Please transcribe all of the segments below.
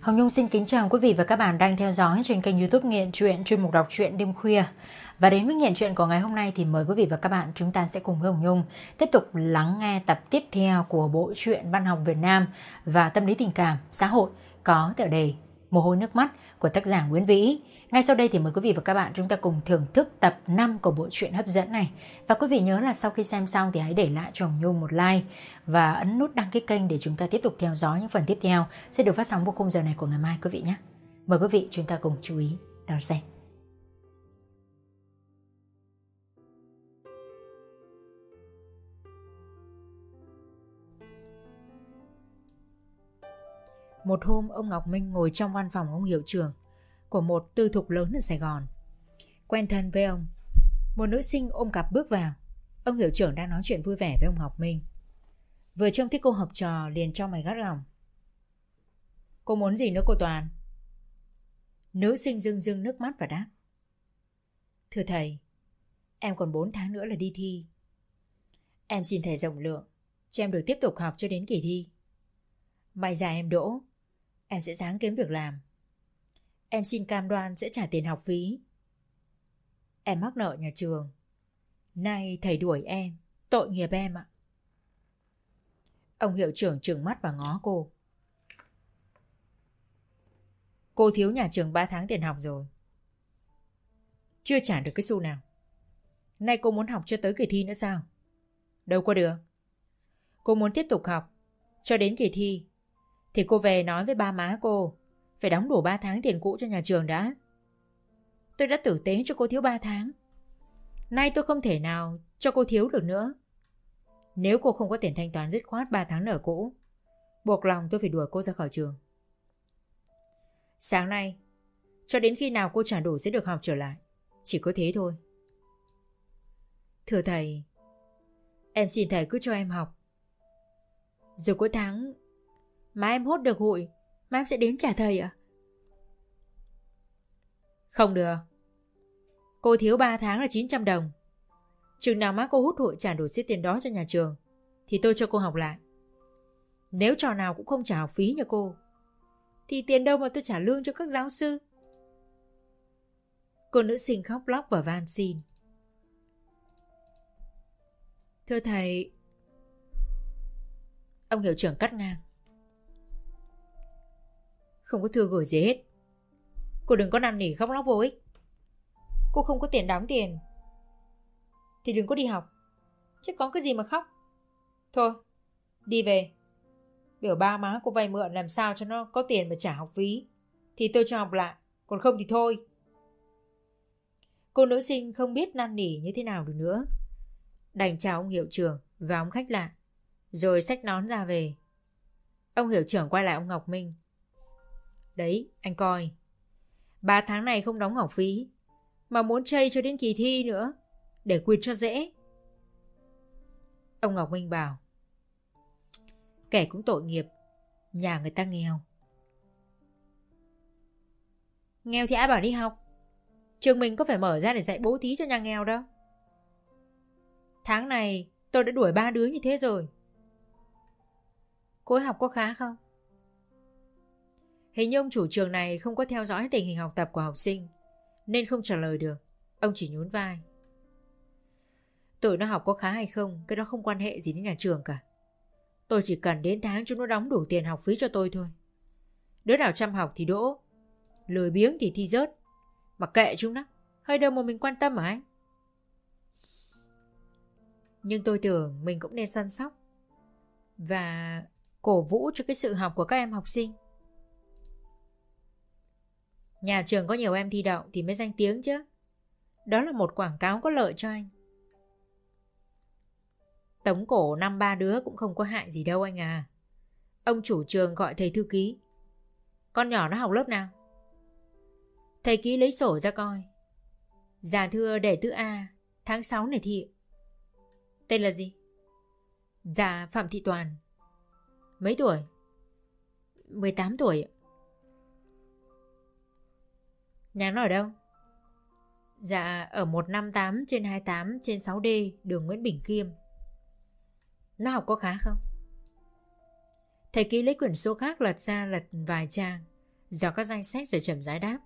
Hồng Nhung xin kính chào quý vị và các bạn đang theo dõi trên kênh youtube Nghiện Truyện chuyên mục đọc truyện đêm khuya. Và đến với Nghiện Truyện của ngày hôm nay thì mời quý vị và các bạn chúng ta sẽ cùng với Hồng Nhung tiếp tục lắng nghe tập tiếp theo của bộ truyện văn học Việt Nam và tâm lý tình cảm, xã hội có tựa đề Mồ hôi nước mắt của tác giả Nguyễn Vĩ. Ngay sau đây thì mời quý vị và các bạn chúng ta cùng thưởng thức tập 5 của bộ truyện hấp dẫn này. Và quý vị nhớ là sau khi xem xong thì hãy để lại cho Hồng Nhung một like và ấn nút đăng ký kênh để chúng ta tiếp tục theo dõi những phần tiếp theo sẽ được phát sóng vào khung giờ này của ngày mai, quý vị nhé. Mời quý vị chúng ta cùng chú ý đón xem. Một hôm ông Ngọc Minh ngồi trong văn phòng ông hiệu trưởng của một tư thục lớn ở Sài Gòn. Quen thân với ông, một nữ sinh ôm cặp bước vào. Ông hiệu trưởng đang nói chuyện vui vẻ với ông Ngọc Minh. Vừa trông thấy cô học trò liền cho mày gắt gỏng. Cô muốn gì nữa cô Toàn? Nữ sinh rưng rưng nước mắt và đáp. Thưa thầy, em còn 4 tháng nữa là đi thi. Em xin thầy rộng lượng, cho em được tiếp tục học cho đến kỳ thi. May ra em đỗ, em sẽ dáng kiếm việc làm. Em xin cam đoan sẽ trả tiền học phí. Em mắc nợ nhà trường. Nay thầy đuổi em, tội nghiệp em ạ. Ông hiệu trưởng trừng mắt và ngó cô. Cô thiếu nhà trường 3 tháng tiền học rồi. Chưa trả được cái xu nào. Nay cô muốn học cho tới kỳ thi nữa sao? Đâu có được. Cô muốn tiếp tục học cho đến kỳ thi thì cô về nói với ba má cô, Phải đóng đủ 3 tháng tiền cũ cho nhà trường đã. Tôi đã tử tế cho cô thiếu 3 tháng. Nay tôi không thể nào cho cô thiếu được nữa. Nếu cô không có tiền thanh toán dứt khoát 3 tháng nợ cũ, Buộc lòng tôi phải đuổi cô ra khỏi trường. Sáng nay, Cho đến khi nào cô trả đủ sẽ được học trở lại, Chỉ có thế thôi. Thưa thầy, Em xin thầy cứ cho em học. Rồi cuối tháng mà em hốt được hụi. Mà em sẽ đến trả thầy ạ. Không được. Cô thiếu 3 tháng là 900 đồng. Chừng nào má cô hút hụi trả đủ số tiền đó cho nhà trường, Thì tôi cho cô học lại. Nếu trò nào cũng không trả học phí nhà cô, Thì tiền đâu mà tôi trả lương cho các giáo sư? Cô nữ sinh khóc lóc và van xin. Thưa thầy, Ông hiệu trưởng cắt ngang không có thư gửi gì hết. Cô đừng có năn nỉ khóc lóc vô ích. Cô không có tiền đóng tiền. Thì đừng có đi học. Chứ có cái gì mà khóc. Thôi, đi về. Biểu ba má cô vay mượn làm sao cho nó có tiền mà trả học phí. Thì tôi cho học lại, Còn không thì thôi. Cô nữ sinh không biết năn nỉ như thế nào được nữa. Đành chào ông hiệu trưởng và ông khách lạ, Rồi xách nón ra về. Ông hiệu trưởng quay lại ông Ngọc Minh. Đấy, anh coi. Ba tháng này không đóng học phí, mà muốn chơi cho đến kỳ thi nữa, để quyệt cho dễ. Ông Ngọc Minh bảo, kẻ cũng tội nghiệp, nhà người ta nghèo. Nghèo thì ai bảo đi học, trường mình có phải mở ra để dạy bố thí cho nhà nghèo đâu. Tháng này tôi đã đuổi ba đứa như thế rồi. Cô ấy học có khá không? Hình như ông chủ trường này không có theo dõi tình hình học tập của học sinh, Nên không trả lời được. Ông chỉ nhún vai. Tụi nó học có khá hay không, Cái đó không quan hệ gì đến nhà trường cả. Tôi chỉ cần đến tháng chúng nó đóng đủ tiền học phí cho tôi thôi. Đứa nào chăm học thì đỗ, Lười biếng thì thi rớt. Mà kệ chúng nó, Hơi đâu mà mình quan tâm mà anh. Nhưng tôi tưởng mình cũng nên săn sóc Và cổ vũ cho cái sự học của các em học sinh. Nhà trường có nhiều em thi đậu thì mới danh tiếng chứ. Đó là một quảng cáo có lợi cho anh. Tống cổ năm ba đứa cũng không có hại gì đâu anh à. Ông chủ trường gọi thầy thư ký. Con nhỏ nó học lớp nào? Thầy ký lấy sổ ra coi. Dạ thưa đệ tử A, tháng 6 này thị. Tên là gì? Dạ Phạm Thị Toàn. Mấy tuổi? 18 tuổi ạ. Nhà nó ở đâu? Dạ ở 158 trên 28 trên 6D đường Nguyễn Bình Khiêm. Nó học có khá không? Thầy ký lấy quyển số khác lật ra lật vài trang Dò các danh sách rồi chậm rãi đáp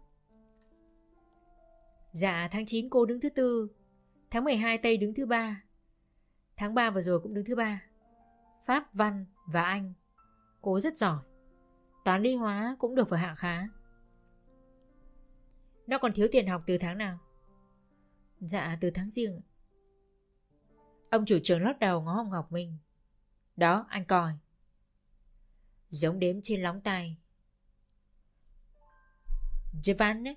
Dạ tháng 9 cô đứng thứ tư Tháng 12 Tây đứng thứ ba Tháng 3 vừa rồi cũng đứng thứ ba Pháp, Văn và Anh Cô rất giỏi Toán lý hóa cũng được vào hạng khá nó còn thiếu tiền học từ tháng nào? Dạ từ tháng riêng. Ông chủ trường lót đầu ngó ông Ngọc Minh. Đó, anh coi. Giống đếm trên lóng tay. Giovanni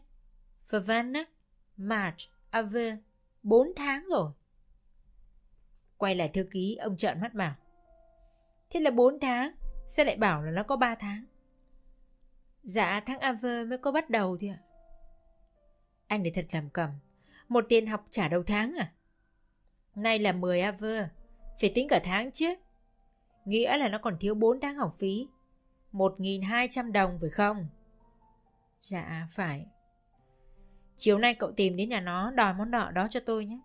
Favanna March Ave Bốn tháng rồi. Quay lại thư ký, ông trợn mắt bảo. Thế là bốn tháng, Sao lại bảo là nó có ba tháng? Dạ tháng Ave mới có bắt đầu thôi ạ. Anh để thật làm cầm Một tiền học trả đầu tháng à? Nay là 10 Ave Phải tính cả tháng chứ. Nghĩa là nó còn thiếu 4 tháng học phí. 1.200 đồng phải không? Dạ phải. Chiều nay cậu tìm đến nhà nó, đòi món nợ đó cho tôi nhé.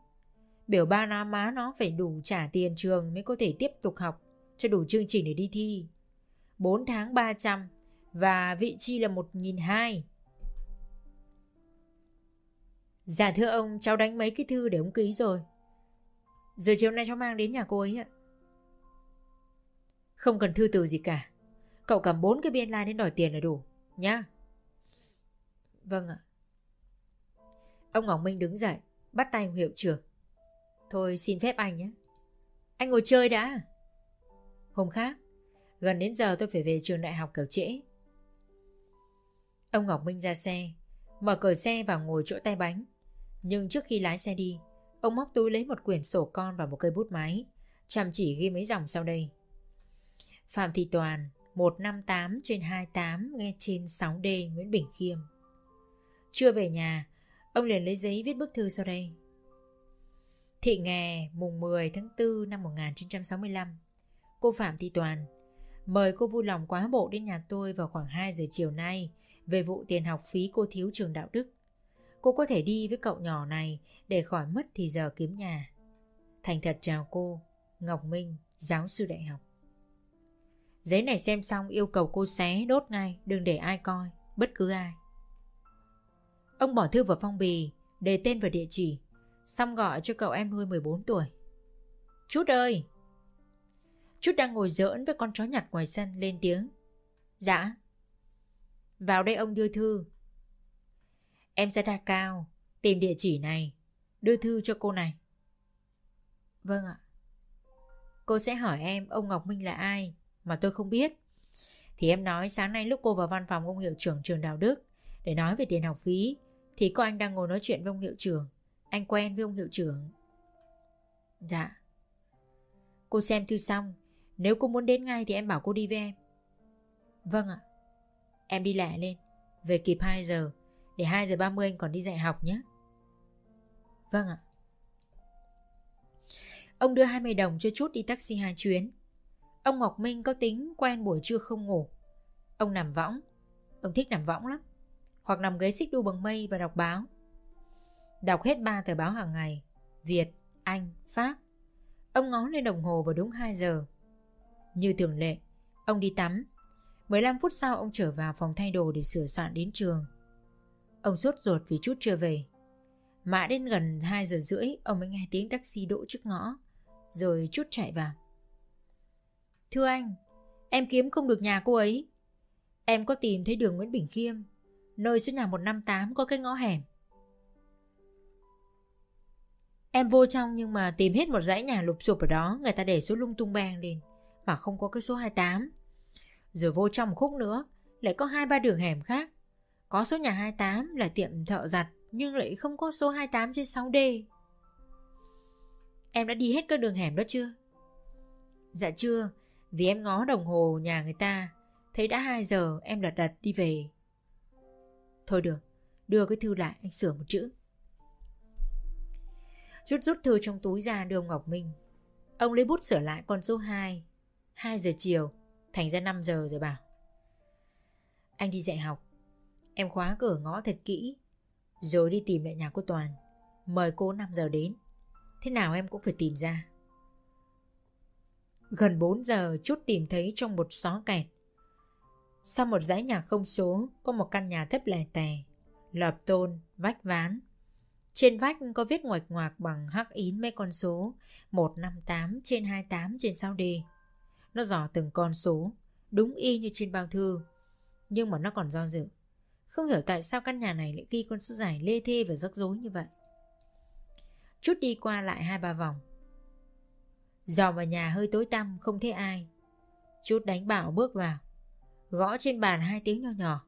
Biểu ba nó, má nó phải đủ trả tiền trường mới có thể tiếp tục học, cho đủ chương trình để đi thi. 4 tháng 300 và vị chi là 1.200. Dạ thưa ông, cháu đánh mấy cái thư để ông ký rồi. Rồi chiều nay cháu mang đến nhà cô ấy ạ. Không cần thư từ gì cả. Cậu cầm bốn cái biên lai like đến đòi tiền là đủ, nhá. Vâng ạ. Ông Ngọc Minh đứng dậy, bắt tay hiệu trưởng. Thôi xin phép anh nhé. Anh ngồi chơi đã. Hôm khác, gần đến giờ tôi phải về trường đại học kiểu trễ. Ông Ngọc Minh ra xe, mở cửa xe và ngồi chỗ tay bánh. Nhưng trước khi lái xe đi, ông móc túi lấy một quyển sổ con và một cây bút máy, chăm chỉ ghi mấy dòng sau đây. Phạm Thị Toàn, 158 trên 28 nghe trên 6D Nguyễn Bình Khiêm. Chưa về nhà, ông liền lấy giấy viết bức thư sau đây. Thị Nghè, mùng 10 tháng 4 năm 1965. Cô Phạm Thị Toàn, mời cô vui lòng quá bộ đến nhà tôi vào khoảng 2 giờ chiều nay về vụ tiền học phí cô thiếu trường đạo đức. Cô có thể đi với cậu nhỏ này để khỏi mất thì giờ kiếm nhà. Thành thật chào cô, Ngọc Minh, giáo sư đại học. Giấy này xem xong yêu cầu cô xé đốt ngay, đừng để ai coi, bất cứ ai. Ông bỏ thư vào phong bì, đề tên và địa chỉ, xong gọi cho cậu em nuôi 14 tuổi. Chút ơi! Chút đang ngồi giỡn với con chó nhặt ngoài sân lên tiếng. Dạ. Vào đây ông đưa thư. Em sẽ ra cao, tìm địa chỉ này, đưa thư cho cô này. Vâng ạ. Cô sẽ hỏi em ông Ngọc Minh là ai mà tôi không biết. Thì em nói sáng nay lúc cô vào văn phòng ông hiệu trưởng trường Đạo Đức để nói về tiền học phí thì có anh đang ngồi nói chuyện với ông hiệu trưởng. Anh quen với ông hiệu trưởng. Dạ. Cô xem thư xong nếu cô muốn đến ngay thì em bảo cô đi với em Vâng ạ Em đi lẹ lên Về kịp 2 giờ để 2 giờ 30 anh còn đi dạy học nhé. Vâng ạ. Ông đưa 20 đồng cho chút đi taxi hai chuyến. Ông Ngọc Minh có tính quen buổi trưa không ngủ. Ông nằm võng. Ông thích nằm võng lắm. Hoặc nằm ghế xích đu bằng mây và đọc báo. Đọc hết ba tờ báo hàng ngày. Việt, Anh, Pháp. Ông ngó lên đồng hồ vào đúng 2 giờ. Như thường lệ, ông đi tắm. 15 phút sau ông trở vào phòng thay đồ để sửa soạn đến trường. Ông sốt ruột vì chút chưa về. Mãi đến gần 2 giờ rưỡi ông mới nghe tiếng taxi đỗ trước ngõ, rồi chút chạy vào. Thưa anh, em kiếm không được nhà cô ấy. Em có tìm thấy đường Nguyễn Bình Khiêm, nơi số nhà 158 có cái ngõ hẻm. Em vô trong nhưng mà tìm hết một dãy nhà lục sụp ở đó, người ta để số lung tung beng lên mà không có cái số 28. Rồi vô trong một khúc nữa, lại có hai ba đường hẻm khác. Có số nhà 28 là tiệm thợ giặt, nhưng lại không có số 28 trên 6D. Em đã đi hết các đường hẻm đó chưa? Dạ chưa, vì em ngó đồng hồ nhà người ta, thấy đã 2 giờ em lật đật đi về. Thôi được, đưa cái thư lại anh sửa một chữ. Rút rút thư trong túi ra đưa ông Ngọc Minh. Ông lấy bút sửa lại con số 2 2 giờ chiều Thành ra 5 giờ rồi bảo Anh đi dạy học Em khóa cửa ngõ thật kỹ. Rồi đi tìm lại nhà cô Toàn. Mời cô 5 giờ đến. Thế nào em cũng phải tìm ra. Gần 4 giờ chút tìm thấy trong một xó kẹt. Sau một dãy nhà không số Có một căn nhà thấp lè tè Lợp tôn, vách ván. Trên vách có viết ngoạch ngoạc bằng hắc ín mấy con số 158 trên 28 trên 6D Nó dò từng con số Đúng y như trên bao thư Nhưng mà nó còn do dự. Không hiểu tại sao căn nhà này lại ghi con số giải lê thê và rắc rối như vậy. Chút đi qua lại hai ba vòng. Dò vào nhà hơi tối tăm, không thấy ai. Chút đánh bạo bước vào. Gõ trên bàn hai tiếng nho nhỏ.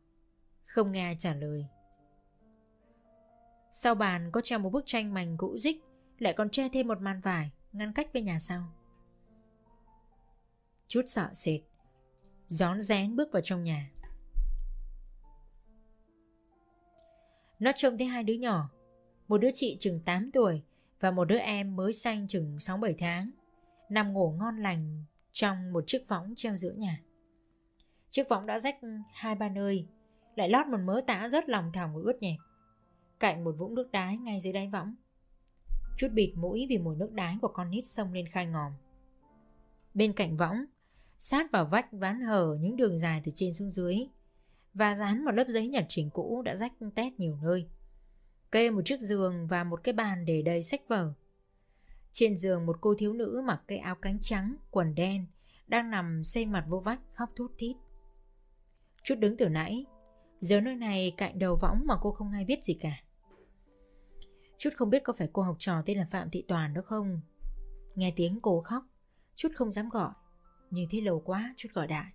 Không nghe ai trả lời. Sau bàn có treo một bức tranh mảnh cũ dích, Lại còn che thêm một màn vải, Ngăn cách với nhà sau. Chút sợ sệt. Gión rén bước vào trong nhà. Nó trông thấy hai đứa nhỏ. Một đứa chị chừng 8 tuổi Và một đứa em mới xanh chừng 6-7 tháng. Nằm ngủ ngon lành Trong một chiếc võng treo giữa nhà. Chiếc võng đã rách hai ba nơi, Lại lót một mớ tã rất lòng thòng và ướt nhẹp. Cạnh một vũng nước đái ngay dưới đáy võng. Chút bịt mũi vì mùi nước đái của con nít sông lên khai ngòm. Bên cạnh võng, Sát vào vách ván hở những đường dài từ trên xuống dưới và dán một lớp giấy nhật trình cũ đã rách tét nhiều nơi. Kê một chiếc giường và một cái bàn để đầy sách vở. Trên giường một cô thiếu nữ mặc cái áo cánh trắng, quần đen Đang nằm xây mặt vô vách khóc thút thít. Chút đứng từ nãy Giờ nơi này cạnh đầu võng mà cô không ai biết gì cả. Chút không biết có phải cô học trò tên là Phạm Thị Toàn đó không? Nghe tiếng cô khóc Chút không dám gọi. Nhưng thấy lâu quá chút gọi đại.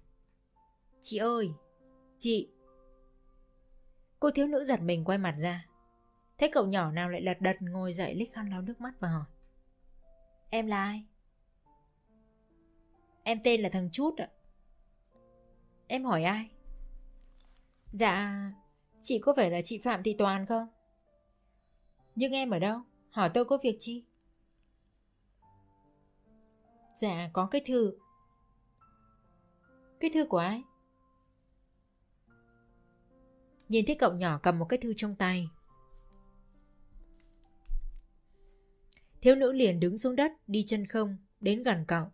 Chị ơi! Chị Cô thiếu nữ giật mình quay mặt ra Thấy cậu nhỏ nào lại lật đật ngồi dậy lít khăn lau nước mắt và hỏi Em là ai? Em tên là thằng Chút ạ Em hỏi ai? Dạ Chị có phải là chị Phạm Thị Toàn không? Nhưng em ở đâu? Hỏi tôi có việc chi? Dạ có cái thư Cái thư của ai? Nhìn thấy cậu nhỏ cầm một cái thư trong tay. Thiếu nữ liền đứng xuống đất, Đi chân không, Đến gần cậu.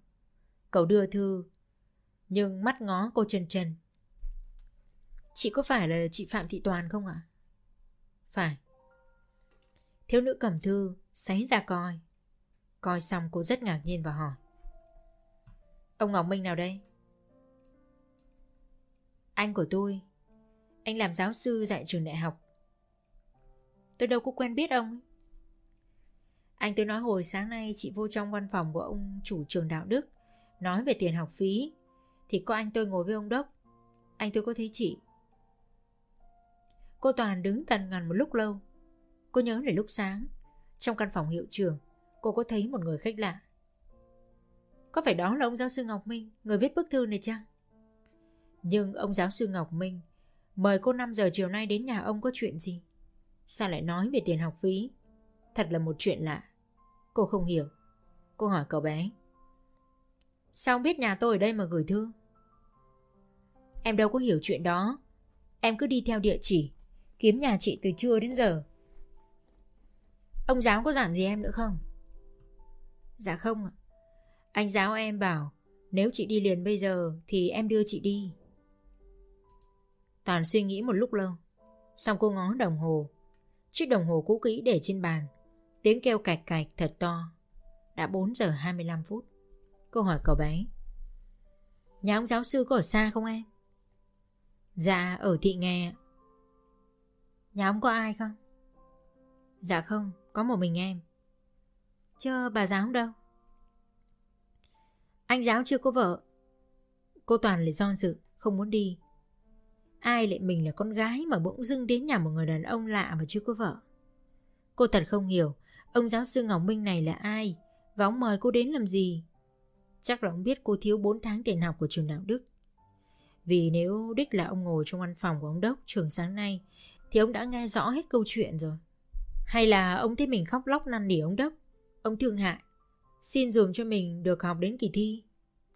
Cậu đưa thư, Nhưng mắt ngó cô chân chân Chị có phải là chị Phạm Thị Toàn không ạ? Phải. Thiếu nữ cầm thư Sánh ra coi. Coi xong cô rất ngạc nhiên và hỏi. Ông Ngọc Minh nào đây? Anh của tôi. Anh làm giáo sư dạy trường đại học. Tôi đâu có quen biết ông. Anh tôi nói hồi sáng nay chị vô trong văn phòng của ông chủ trường đạo đức, Nói về tiền học phí. Thì có anh tôi ngồi với ông Đốc. Anh tôi có thấy chị? Cô Toàn đứng tần ngần một lúc lâu. Cô nhớ là lúc sáng, Trong căn phòng hiệu trường Cô có thấy một người khách lạ. Có phải đó là ông giáo sư Ngọc Minh, Người viết bức thư này chăng? Nhưng ông giáo sư Ngọc Minh Mời cô 5 giờ chiều nay đến nhà ông có chuyện gì? Sao lại nói về tiền học phí? Thật là một chuyện lạ. Cô không hiểu. Cô hỏi cậu bé. Sao biết nhà tôi ở đây mà gửi thư? Em đâu có hiểu chuyện đó. Em cứ đi theo địa chỉ. Kiếm nhà chị từ trưa đến giờ. Ông giáo có dặn gì em nữa không? Dạ không ạ. Anh giáo em bảo, Nếu chị đi liền bây giờ Thì em đưa chị đi. Toàn suy nghĩ một lúc lâu. Xong cô ngó đồng hồ. Chiếc đồng hồ cũ kỹ để trên bàn. Tiếng kêu cạch cạch thật to. Đã 4 giờ 25 phút. Cô hỏi cậu bé. Nhà ông giáo sư có ở xa không em? Dạ ở thị nghe Nhà ông có ai không? Dạ không, có một mình em. Chứ bà giáo đâu? Anh giáo chưa có vợ. Cô Toàn lại do dự Không muốn đi. Ai lại mình là con gái mà bỗng dưng đến nhà một người đàn ông lạ mà chưa có vợ? Cô thật không hiểu, Ông giáo sư Ngọc Minh này là ai Và ông mời cô đến làm gì? Chắc là ông biết cô thiếu 4 tháng tiền học của trường đạo đức. Vì nếu đích là ông ngồi trong văn phòng của ông Đốc trường sáng nay, thì ông đã nghe rõ hết câu chuyện rồi. Hay là ông thấy mình khóc lóc năn nỉ ông Đốc? Ông thương hại, Xin dùm cho mình được học đến kỳ thi.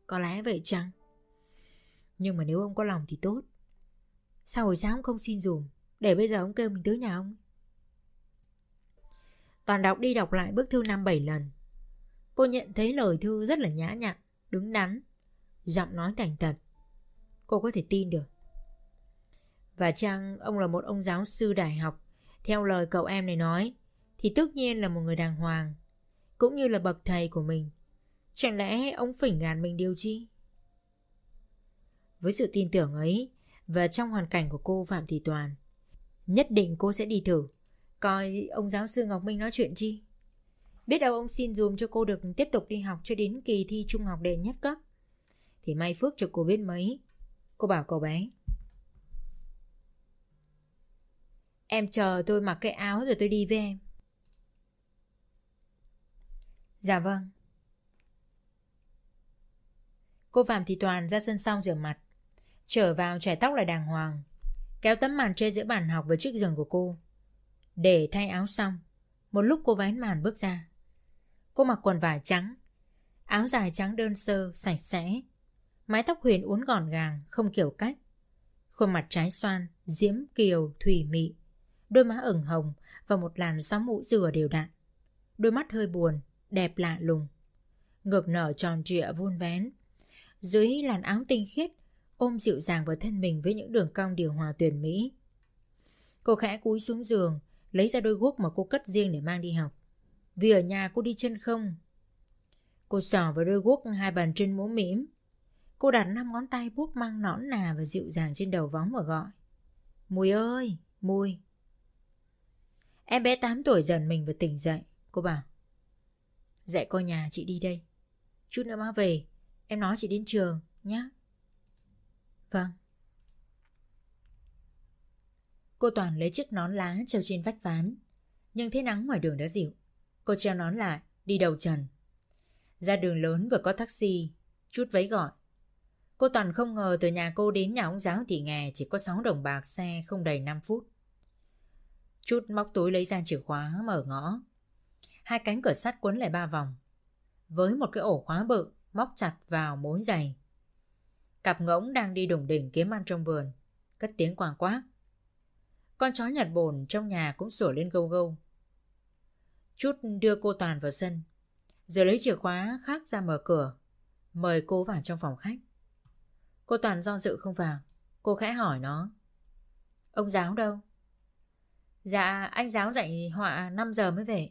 Có lẽ vậy chăng? Nhưng mà nếu ông có lòng thì tốt. Sao hồi sáng ông không xin dùm? Để bây giờ ông kêu mình tới nhà ông. Toàn đọc đi đọc lại bức thư năm bảy lần. Cô nhận thấy lời thư rất là nhã nhặn Đứng đắn Giọng nói thành thật. Cô có thể tin được. Và chăng ông là một ông giáo sư đại học, theo lời cậu em này nói, thì tất nhiên là một người đàng hoàng, cũng như là bậc thầy của mình. Chẳng lẽ ông phỉnh gàn mình điều chi? Với sự tin tưởng ấy, và trong hoàn cảnh của cô Phạm Thị Toàn, nhất định cô sẽ đi thử, coi ông giáo sư Ngọc Minh nói chuyện chi. Biết đâu ông xin dùm cho cô được tiếp tục đi học cho đến kỳ thi trung học đệ nhất cấp. Thì may phước cho cô biết mấy. Cô bảo cậu bé. Em chờ tôi mặc cái áo rồi tôi đi với em. Dạ vâng. Cô Phạm Thị Toàn ra sân sau rửa mặt. Trở vào trẻ tóc lại đàng hoàng. Kéo tấm màn che giữa bàn học với chiếc giường của cô. Để thay áo xong. Một lúc cô vén màn bước ra. Cô mặc quần vải trắng. Áo dài trắng đơn sơ, sạch sẽ. Mái tóc huyền uốn gọn gàng, không kiểu cách. Khuôn mặt trái xoan, diễm kiều, thủy mị. Đôi má ửng hồng và một làn sóng mũ dừa đều đặn. Đôi mắt hơi buồn, đẹp lạ lùng. Ngực nở tròn trịa vuông vén. Dưới làn áo tinh khiết, ôm dịu dàng vào thân mình với những đường cong điều hòa tuyển mỹ. Cô khẽ cúi xuống giường, lấy ra đôi guốc mà cô cất riêng để mang đi học. Vì ở nhà cô đi chân không. Cô sỏ vào đôi guốc hai bàn chân mũ mỉm. Cô đặt năm ngón tay búp mang nõn nà và dịu dàng trên đầu vóng và gọi. Mùi ơi, Mùi. Em bé 8 tuổi dần mình và tỉnh dậy. Cô bảo. Dạy coi nhà chị đi đây. Chút nữa má về. Em nói chị đến trường nhé. Vâng. Cô Toàn lấy chiếc nón lá treo trên vách ván. Nhưng thế nắng ngoài đường đã dịu. Cô treo nón lại, đi đầu trần. Ra đường lớn vừa có taxi, chút vấy gọi. Cô Toàn không ngờ từ nhà cô đến nhà ông giáo thì nghè chỉ có 6 đồng bạc xe không đầy 5 phút. Chút móc túi lấy ra chìa khóa mở ngõ. Hai cánh cửa sắt quấn lại ba vòng. Với một cái ổ khóa bự móc chặt vào mối giày. Cặp ngỗng đang đi đủng đỉnh kiếm ăn trong vườn. Cất tiếng quàng quác. Con chó nhặt bồn trong nhà cũng sủa lên gâu gâu. Chút đưa cô Toàn vào sân. Rồi lấy chìa khóa khác ra mở cửa. Mời cô vào trong phòng khách. Cô Toàn do dự không vào. Cô khẽ hỏi nó. Ông giáo đâu? Dạ anh giáo dạy họa 5 giờ mới về.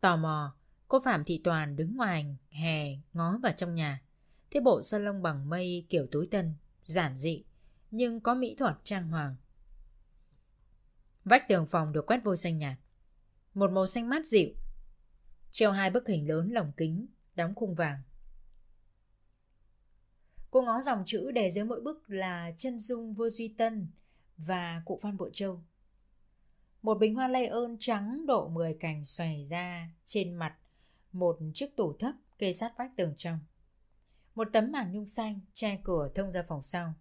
Tò mò, cô Phạm Thị Toàn đứng ngoài hè ngó vào trong nhà. Thế bộ salon bằng mây kiểu túi tân, giản dị, nhưng có mỹ thuật trang hoàng. Vách tường phòng được quét vôi xanh nhạt. Một màu xanh mát dịu. Treo hai bức hình lớn lồng kính, đóng khung vàng. Cô ngó dòng chữ đề dưới mỗi bức là chân dung vua duy tân và cụ Phan Bộ Châu. Một bình hoa lây ơn trắng độ 10 cành xòe ra trên mặt một chiếc tủ thấp kê sát vách tường trong. Một tấm màn nhung xanh che cửa thông ra phòng sau.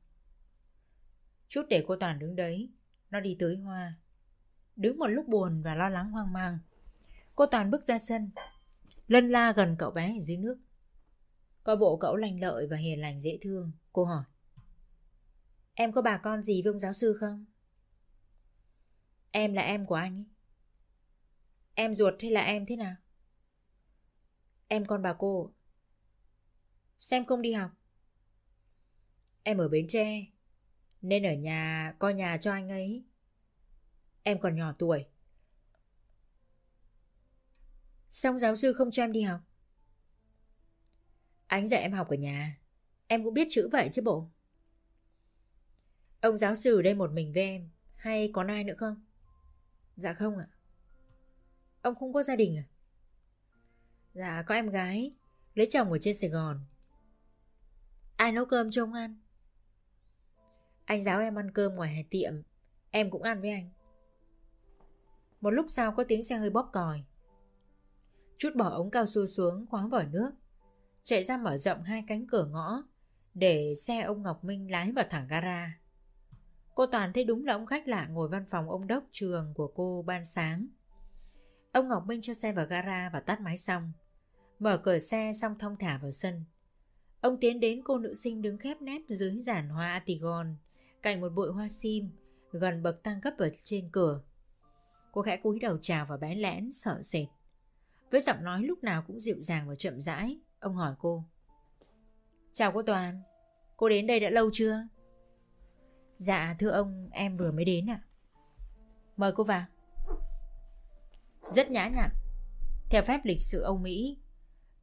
Chút để cô Toàn đứng đấy, nó đi tới hoa. Đứng một lúc buồn và lo lắng hoang mang. Cô Toàn bước ra sân, lân la gần cậu bé ở dưới nước. Coi bộ cậu lành lợi và hiền lành dễ thương, cô hỏi. Em có bà con gì với ông giáo sư không? Em là em của anh ấy. Em ruột hay là em thế nào? Em con bà cô. Xem không đi học. Em ở Bến Tre, nên ở nhà coi nhà cho anh ấy. Em còn nhỏ tuổi. Xong giáo sư không cho em đi học. Anh dạy em học ở nhà. Em cũng biết chữ vậy chứ bộ. Ông giáo sư ở đây một mình với em Hay còn ai nữa không Dạ không ạ Ông không có gia đình à Dạ có em gái Lấy chồng ở trên Sài Gòn Ai nấu cơm cho ông ăn Anh giáo em ăn cơm ngoài hè tiệm Em cũng ăn với anh Một lúc sau có tiếng xe hơi bóp còi Chút bỏ ống cao su xuống khóa vỏ nước Chạy ra mở rộng hai cánh cửa ngõ, Để xe ông Ngọc Minh lái vào thẳng gara Cô Toàn thấy đúng là ông khách lạ ngồi văn phòng ông đốc trường của cô ban sáng. Ông Ngọc Minh cho xe vào gara và tắt máy xong. Mở cửa xe xong thông thả vào sân. Ông tiến đến cô nữ sinh đứng khép nép dưới giàn hoa Atigon, cạnh một bụi hoa sim, gần bậc tăng cấp ở trên cửa. Cô khẽ cúi đầu chào và bé lẽn, sợ sệt. Với giọng nói lúc nào cũng dịu dàng và chậm rãi, ông hỏi cô. Chào cô Toàn, cô đến đây đã lâu chưa? Dạ thưa ông em vừa mới đến ạ Mời cô vào Rất nhã nhặn Theo phép lịch sự Âu Mỹ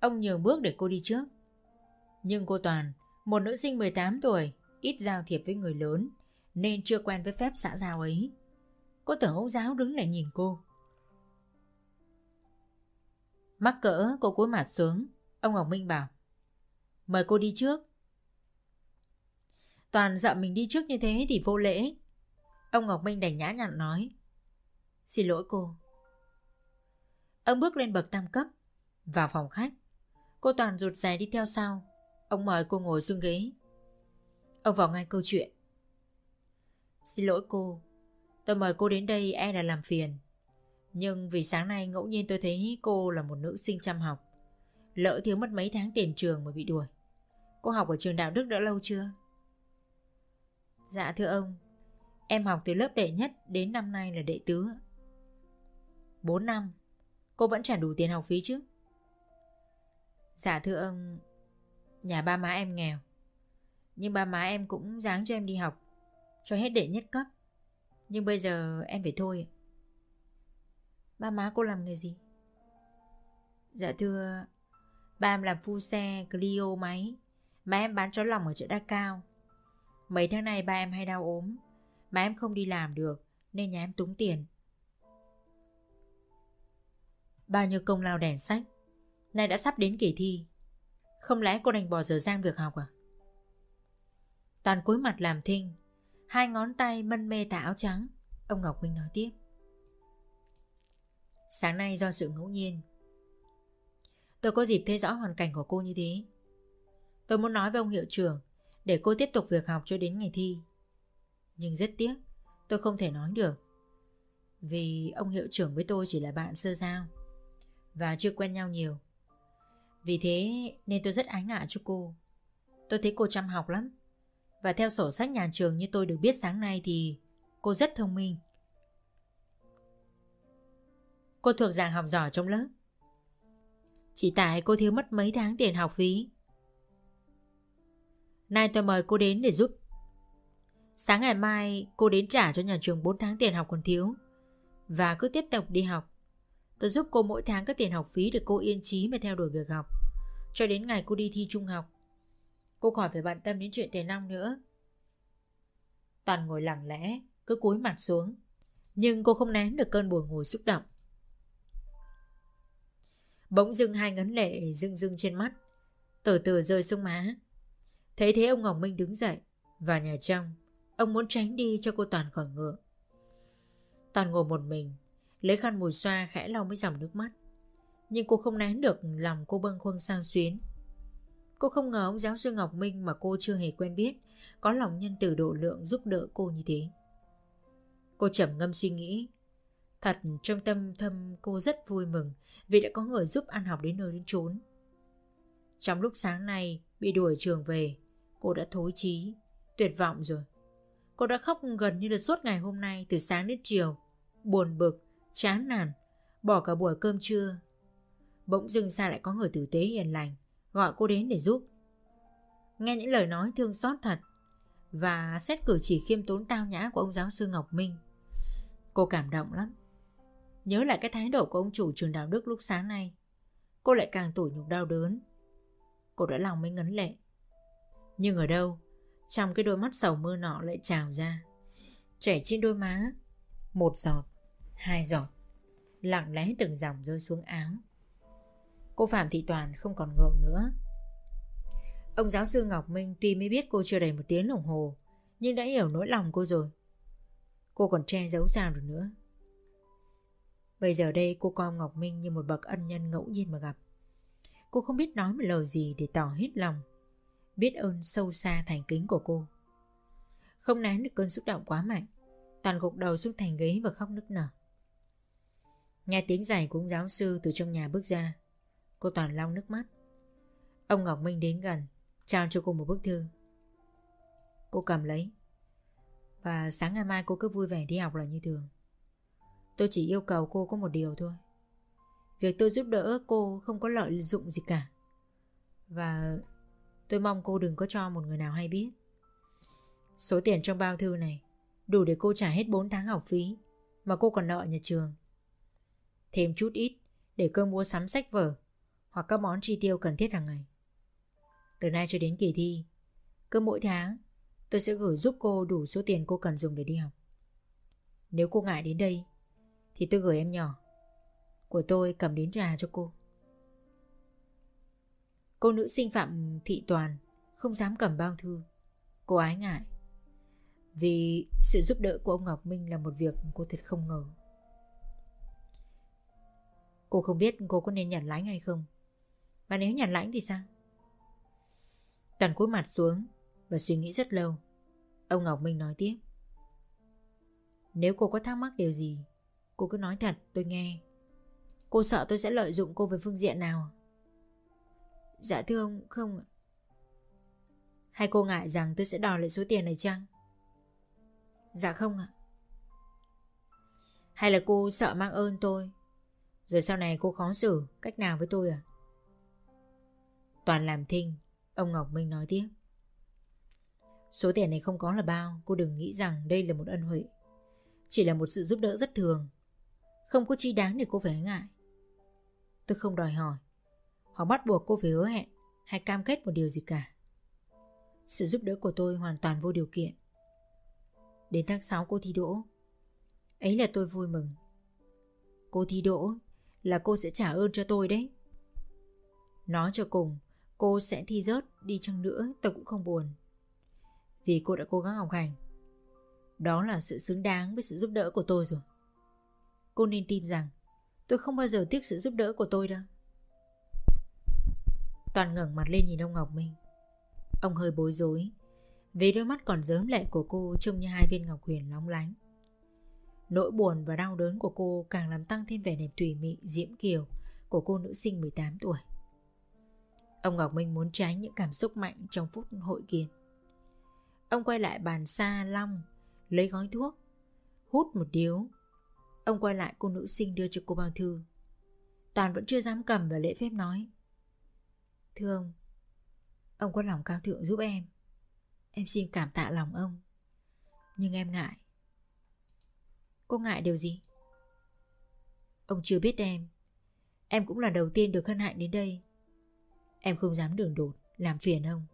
Ông nhường bước để cô đi trước nhưng cô Toàn, Một nữ sinh 18 tuổi, Ít giao thiệp với người lớn, Nên chưa quen với phép xã giao ấy. Cô tưởng ông giáo đứng lại nhìn cô. Mắc cỡ, cô cúi mặt xuống. Ông Ngọc Minh bảo, Mời cô đi trước. Toàn dọa mình đi trước như thế thì vô lễ. Ông Ngọc Minh đành nhã nhặn nói, Xin lỗi cô. Ông bước lên bậc tam cấp, Vào phòng khách. Cô Toàn rụt rè đi theo sau. Ông mời cô ngồi xuống ghế. Ông vào ngay câu chuyện. Xin lỗi cô, Tôi mời cô đến đây e là làm phiền. Nhưng vì sáng nay ngẫu nhiên tôi thấy cô là một nữ sinh chăm học. Lỡ thiếu mất mấy tháng tiền trường mà bị đuổi. Cô học ở trường đạo đức đã lâu chưa? Dạ thưa ông, Em học từ lớp đệ nhất đến năm nay là đệ tứ 4 năm, Cô vẫn trả đủ tiền học phí chứ? Dạ thưa ông Nhà ba má em nghèo. Nhưng ba má em cũng dáng cho em đi học, Cho hết đệ nhất cấp. Nhưng bây giờ em phải thôi Ba má cô làm nghề gì? Dạ thưa, Ba em làm phu xe, Clio máy. Má em bán chó lòng ở chợ Đa Cao. Mấy tháng này ba em hay đau ốm. Mà em không đi làm được, Nên nhà em túng tiền. Bao nhiêu công lao đèn sách. Nay đã sắp đến kỳ thi. Không lẽ cô đành bỏ giờ giang việc học à? Toàn cúi mặt làm thinh, Hai ngón tay mân mê tà áo trắng. Ông Ngọc Minh nói tiếp. Sáng nay do sự ngẫu nhiên, Tôi có dịp thấy rõ hoàn cảnh của cô như thế. Tôi muốn nói với ông hiệu trưởng Để cô tiếp tục việc học cho đến ngày thi. Nhưng rất tiếc, Tôi không thể nói được. Vì ông hiệu trưởng với tôi chỉ là bạn sơ giao Và chưa quen nhau nhiều. Vì thế nên tôi rất ái ngại cho cô. Tôi thấy cô chăm học lắm. Và theo sổ sách nhà trường như tôi được biết sáng nay thì Cô rất thông minh. Cô thuộc dạng học giỏi trong lớp. Chỉ tại cô thiếu mất mấy tháng tiền học phí. Nay tôi mời cô đến để giúp. Sáng ngày mai cô đến trả cho nhà trường 4 tháng tiền học còn thiếu. Và cứ tiếp tục đi học. Tôi giúp cô mỗi tháng các tiền học phí để cô yên trí mà theo đuổi việc học. Cho đến ngày cô đi thi trung học, Cô khỏi phải bận tâm đến chuyện tiền nong nữa. Toàn ngồi lặng lẽ, Cứ cúi mặt xuống. Nhưng cô không nén được cơn buồn ngồi xúc động. Bỗng dưng hai ngấn lệ rưng rưng trên mắt. Từ từ rơi xuống má. Thấy thế ông Ngọc Minh đứng dậy, Vào nhà trong Ông muốn tránh đi cho cô Toàn khỏi ngựa. Toàn ngồi một mình Lấy khăn mùi xoa khẽ lau mấy dòng nước mắt. Nhưng cô không nén được lòng cô bâng khuâng sang xuyến. Cô không ngờ ông giáo sư Ngọc Minh mà cô chưa hề quen biết Có lòng nhân từ độ lượng giúp đỡ cô như thế. Cô trầm ngâm suy nghĩ. Thật trong tâm thâm cô rất vui mừng Vì đã có người giúp ăn học đến nơi đến chốn. Trong lúc sáng nay Bị đuổi trường về Cô đã thối chí Tuyệt vọng rồi. Cô đã khóc gần như là suốt ngày hôm nay Từ sáng đến chiều Buồn bực, chán nản, Bỏ cả buổi cơm trưa. Bỗng dưng xa lại có người tử tế hiền lành, Gọi cô đến để giúp. Nghe những lời nói thương xót thật Và xét cử chỉ khiêm tốn tao nhã của ông giáo sư Ngọc Minh, Cô cảm động lắm. Nhớ lại cái thái độ của ông chủ trường đạo đức lúc sáng nay, Cô lại càng tủi nhục đau đớn. Cô đã lòng mới ngấn lệ. Nhưng ở đâu, Trong cái đôi mắt sầu mưa nọ lại trào ra. Chảy trên đôi má, Một giọt. Hai giọt. Lặng lẽ từng dòng rơi xuống áo. Cô Phạm Thị Toàn không còn ngượng nữa. Ông giáo sư Ngọc Minh tuy mới biết cô chưa đầy một tiếng đồng hồ, Nhưng đã hiểu nỗi lòng cô rồi. Cô còn che giấu sao được nữa. Bây giờ đây cô coi Ngọc Minh như một bậc ân nhân ngẫu nhiên mà gặp. Cô không biết nói một lời gì để tỏ hết lòng, Biết ơn sâu xa thành kính của cô. Không nén được cơn xúc động quá mạnh, Toàn gục đầu xuống thành ghế và khóc nức nở. Nghe tiếng giày của ông giáo sư từ trong nhà bước ra. Cô Toàn lau nước mắt. Ông Ngọc Minh đến gần, Trao cho cô một bức thư. Cô cầm lấy. Và sáng ngày mai cô cứ vui vẻ đi học là như thường. Tôi chỉ yêu cầu cô có một điều thôi. Việc tôi giúp đỡ cô không có lợi dụng gì cả. Và tôi mong cô đừng có cho một người nào hay biết. Số tiền trong bao thư này đủ để cô trả hết 4 tháng học phí mà cô còn nợ nhà trường. Thêm chút ít để cơ mua sắm sách vở hoặc các món chi tiêu cần thiết hàng ngày. Từ nay cho đến kỳ thi, cứ mỗi tháng tôi sẽ gửi giúp cô đủ số tiền cô cần dùng để đi học. Nếu cô ngại đến đây thì tôi gửi em nhỏ của tôi cầm đến trà cho cô. Cô nữ sinh Phạm Thị Toàn không dám cầm bao thư. Cô ái ngại. Vì sự giúp đỡ của ông Ngọc Minh là một việc cô thật không ngờ. Cô không biết cô có nên nhận lãnh hay không. Và nếu nhận lãnh thì sao? Toàn cúi mặt xuống và suy nghĩ rất lâu. Ông Ngọc Minh nói tiếp. Nếu cô có thắc mắc điều gì, cô cứ nói thật tôi nghe. Cô sợ tôi sẽ lợi dụng cô về phương diện nào? Dạ thưa ông, không. Hay cô ngại rằng tôi sẽ đòi lại số tiền này chăng? Dạ không ạ. Hay là cô sợ mang ơn tôi rồi sau này cô khó xử, Cách nào với tôi à? Toàn làm thinh, Ông Ngọc Minh nói tiếp. Số tiền này không có là bao, Cô đừng nghĩ rằng đây là một ân huệ. Chỉ là một sự giúp đỡ rất thường. Không có chi đáng để cô phải ngại. Tôi không đòi hỏi. Hoặc bắt buộc cô phải hứa hẹn Hay cam kết một điều gì cả. Sự giúp đỡ của tôi hoàn toàn vô điều kiện. Đến tháng 6 cô thi đỗ. Ấy là tôi vui mừng. Cô thi đỗ là cô sẽ trả ơn cho tôi đấy. Nói cho cùng, Cô sẽ thi rớt đi chăng nữa tôi cũng không buồn. Vì cô đã cố gắng học hành. Đó là sự xứng đáng với sự giúp đỡ của tôi rồi. Cô nên tin rằng, Tôi không bao giờ tiếc sự giúp đỡ của tôi đâu. Toàn ngẩng mặt lên nhìn ông Ngọc Minh. Ông hơi bối rối, Vì đôi mắt còn dớm lệ của cô Trông như hai viên ngọc huyền lóng lánh. Nỗi buồn và đau đớn của cô càng làm tăng thêm vẻ đẹp thủy mị, diễm kiều của cô nữ sinh 18 tuổi. Ông Ngọc Minh muốn tránh những cảm xúc mạnh trong phút hội kiến. Ông quay lại bàn xa long, lấy gói thuốc, hút một điếu. Ông quay lại cô nữ sinh đưa cho cô bao thư. Toàn vẫn chưa dám cầm và lễ phép nói. Thưa ông, ông có lòng cao thượng giúp em. Em xin cảm tạ lòng ông. Nhưng em ngại. Cô ngại điều gì? Ông chưa biết em. Em cũng là đầu tiên được hân hạnh đến đây. Em không dám đường đột, Làm phiền ông.